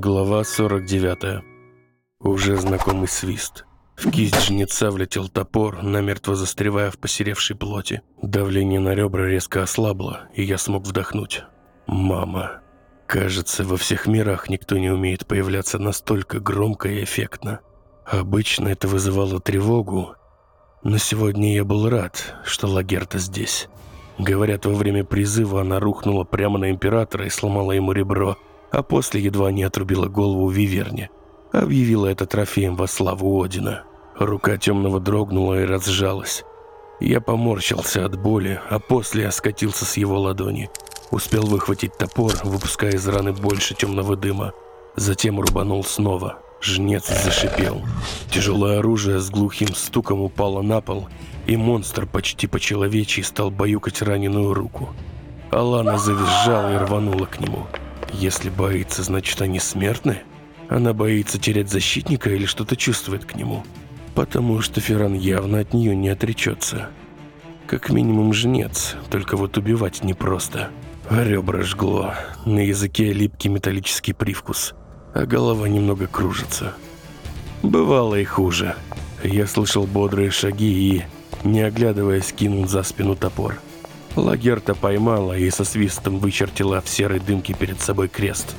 Глава 49. Уже знакомый свист. В кисть жнеца влетел топор, намертво застревая в посеревшей плоти. Давление на ребра резко ослабло, и я смог вдохнуть. «Мама». Кажется, во всех мирах никто не умеет появляться настолько громко и эффектно. Обычно это вызывало тревогу, но сегодня я был рад, что Лагерта здесь. Говорят, во время призыва она рухнула прямо на Императора и сломала ему ребро – а после едва не отрубила голову Виверне. Объявила это трофеем во славу Одина. Рука темного дрогнула и разжалась. Я поморщился от боли, а после оскатился с его ладони. Успел выхватить топор, выпуская из раны больше темного дыма. Затем рубанул снова. Жнец зашипел. Тяжелое оружие с глухим стуком упало на пол, и монстр почти по-человечьи стал баюкать раненую руку. Алана завизжала и рванула к нему. Если боится, значит они смертны? Она боится терять защитника или что-то чувствует к нему? Потому что Ферран явно от нее не отречется. Как минимум жнец, только вот убивать непросто. Ребра жгло, на языке липкий металлический привкус, а голова немного кружится. Бывало и хуже. Я слышал бодрые шаги и, не оглядываясь, кинул за спину топор. Лагерта поймала и со свистом вычертила в серой дымке перед собой крест.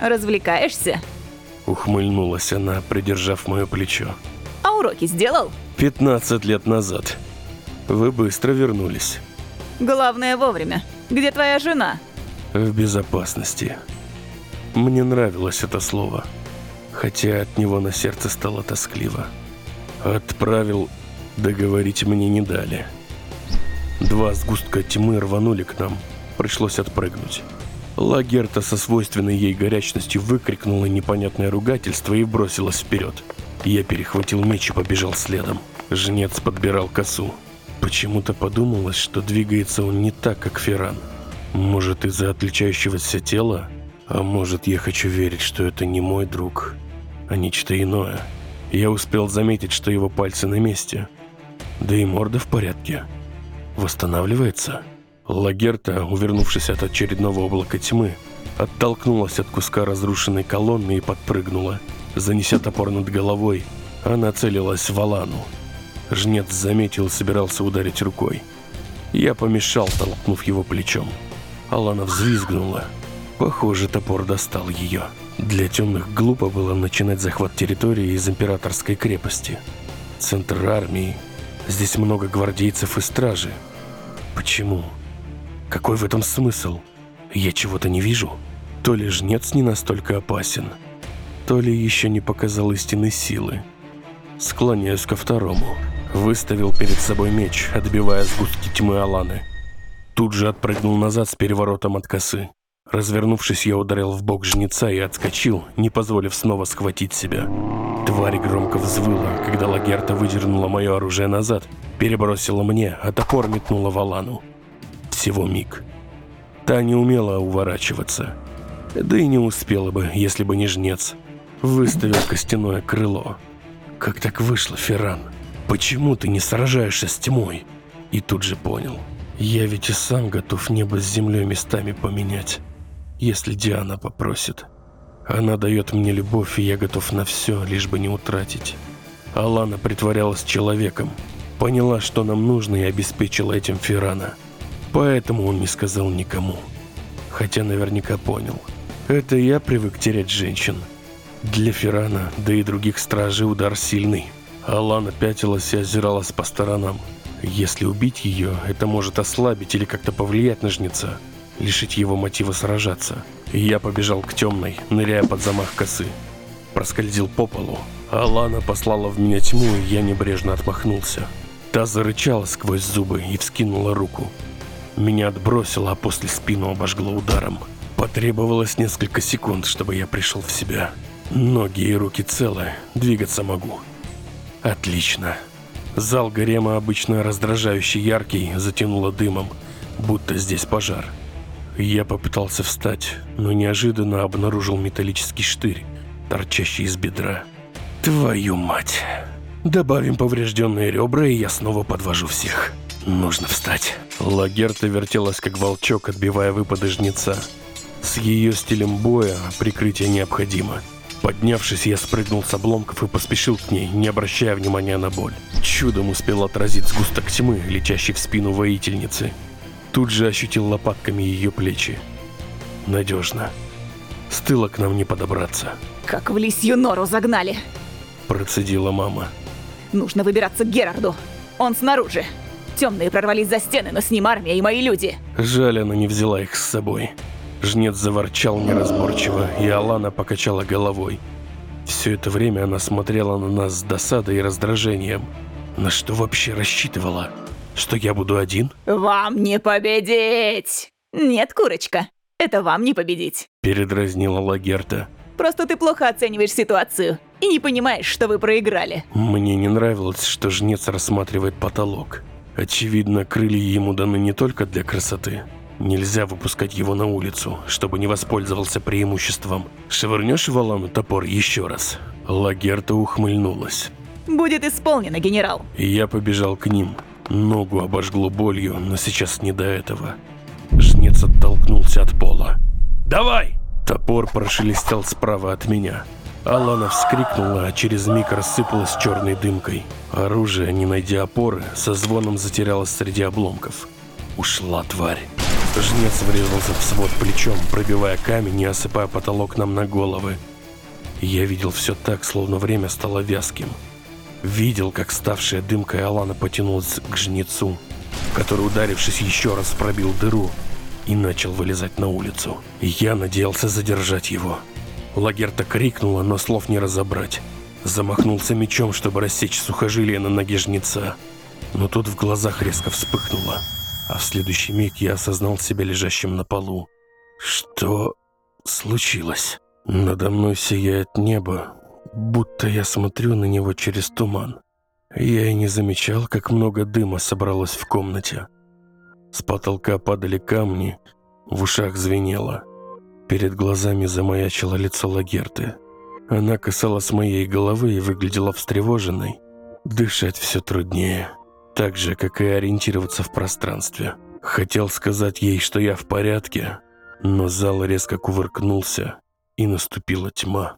«Развлекаешься?» Ухмыльнулась она, придержав мое плечо. «А уроки сделал?» 15 лет назад. Вы быстро вернулись. «Главное вовремя. Где твоя жена?» В безопасности. Мне нравилось это слово, хотя от него на сердце стало тоскливо. Отправил, договорить мне не дали. Два сгустка тьмы рванули к нам. Пришлось отпрыгнуть. Лагерта со свойственной ей горячностью выкрикнула непонятное ругательство и бросилась вперед. Я перехватил меч и побежал следом. Жнец подбирал косу. Почему-то подумалось, что двигается он не так, как Ферран. Может, из-за отличающегося тела? А может, я хочу верить, что это не мой друг, а нечто иное. Я успел заметить, что его пальцы на месте. Да и морда в порядке восстанавливается. Лагерта, увернувшись от очередного облака тьмы, оттолкнулась от куска разрушенной колонны и подпрыгнула. Занеся топор над головой, она целилась в Алану. Жнец заметил собирался ударить рукой. Я помешал, толкнув его плечом. Алана взвизгнула. Похоже, топор достал ее. Для темных глупо было начинать захват территории из императорской крепости. Центр армии, Здесь много гвардейцев и стражи. Почему? Какой в этом смысл? Я чего-то не вижу? То ли жнец не настолько опасен, то ли еще не показал истинной силы. Склоняюсь ко второму. Выставил перед собой меч, отбивая сгустки тьмы Аланы. Тут же отпрыгнул назад с переворотом от косы. Развернувшись, я ударил в бок жнеца и отскочил, не позволив снова схватить себя. Тварь громко взвыла, когда Лагерта выдернула мое оружие назад, перебросила мне, а топор метнула в Алану. Всего миг. Та не умела уворачиваться. Да и не успела бы, если бы не жнец. Выставил костяное крыло. Как так вышло, Ферран? Почему ты не сражаешься с тьмой? И тут же понял. Я ведь и сам готов небо с землей местами поменять если Диана попросит. Она дает мне любовь, и я готов на все, лишь бы не утратить. Алана притворялась человеком, поняла, что нам нужно, и обеспечила этим Феррана. Поэтому он не сказал никому. Хотя наверняка понял. Это я привык терять женщин. Для Феррана, да и других стражей удар сильный. Алана пятилась и озиралась по сторонам. Если убить ее, это может ослабить или как-то повлиять на жнеца лишить его мотива сражаться. Я побежал к темной, ныряя под замах косы. Проскользил по полу, а Лана послала в меня тьму, и я небрежно отмахнулся. Та зарычала сквозь зубы и вскинула руку. Меня отбросило, а после спину обожгло ударом. Потребовалось несколько секунд, чтобы я пришел в себя. Ноги и руки целы, двигаться могу. Отлично. Зал гарема, обычно раздражающий яркий, затянуло дымом, будто здесь пожар. Я попытался встать, но неожиданно обнаружил металлический штырь, торчащий из бедра. Твою мать. Добавим поврежденные ребра, и я снова подвожу всех. Нужно встать. Лагерта вертелась, как волчок, отбивая выпады жнеца. С ее стилем боя прикрытие необходимо. Поднявшись, я спрыгнул с обломков и поспешил к ней, не обращая внимания на боль. Чудом успел отразить сгусток тьмы, летящий в спину воительницы. Тут же ощутил лопатками ее плечи. Надежно. С тыла к нам не подобраться, Как в лисью нору загнали. процедила мама. Нужно выбираться к Герарду. Он снаружи. Темные прорвались за стены, но с ним армия и мои люди. Жаль, она не взяла их с собой. Жнец заворчал неразборчиво, и Алана покачала головой. Все это время она смотрела на нас с досадой и раздражением. На что вообще рассчитывала? Что я буду один? Вам не победить! Нет, курочка, это вам не победить. Передразнила Лагерта. Просто ты плохо оцениваешь ситуацию и не понимаешь, что вы проиграли. Мне не нравилось, что жнец рассматривает потолок. Очевидно, крылья ему даны не только для красоты. Нельзя выпускать его на улицу, чтобы не воспользовался преимуществом. Швырнешь в Алану топор еще раз. Лагерта ухмыльнулась. Будет исполнено, генерал. Я побежал к ним. Ногу обожгло болью, но сейчас не до этого. Жнец оттолкнулся от пола. «Давай!» Топор прошелестел справа от меня. Алана вскрикнула, а через миг рассыпалась черной дымкой. Оружие, не найдя опоры, со звоном затерялось среди обломков. Ушла тварь. Жнец врезался в свод плечом, пробивая камень и осыпая потолок нам на головы. Я видел все так, словно время стало вязким. Видел, как ставшая дымкой Алана потянулась к жнецу, который, ударившись еще раз, пробил дыру и начал вылезать на улицу. Я надеялся задержать его. Лагерта крикнула, но слов не разобрать. Замахнулся мечом, чтобы рассечь сухожилие на ноге жнеца. Но тут в глазах резко вспыхнуло, а в следующий миг я осознал себя лежащим на полу. Что случилось? Надо мной сияет небо, будто я смотрю на него через туман. Я и не замечал, как много дыма собралось в комнате. С потолка падали камни, в ушах звенело. Перед глазами замаячило лицо Лагерты. Она касалась моей головы и выглядела встревоженной. Дышать все труднее, так же, как и ориентироваться в пространстве. Хотел сказать ей, что я в порядке, но зал резко кувыркнулся, и наступила тьма.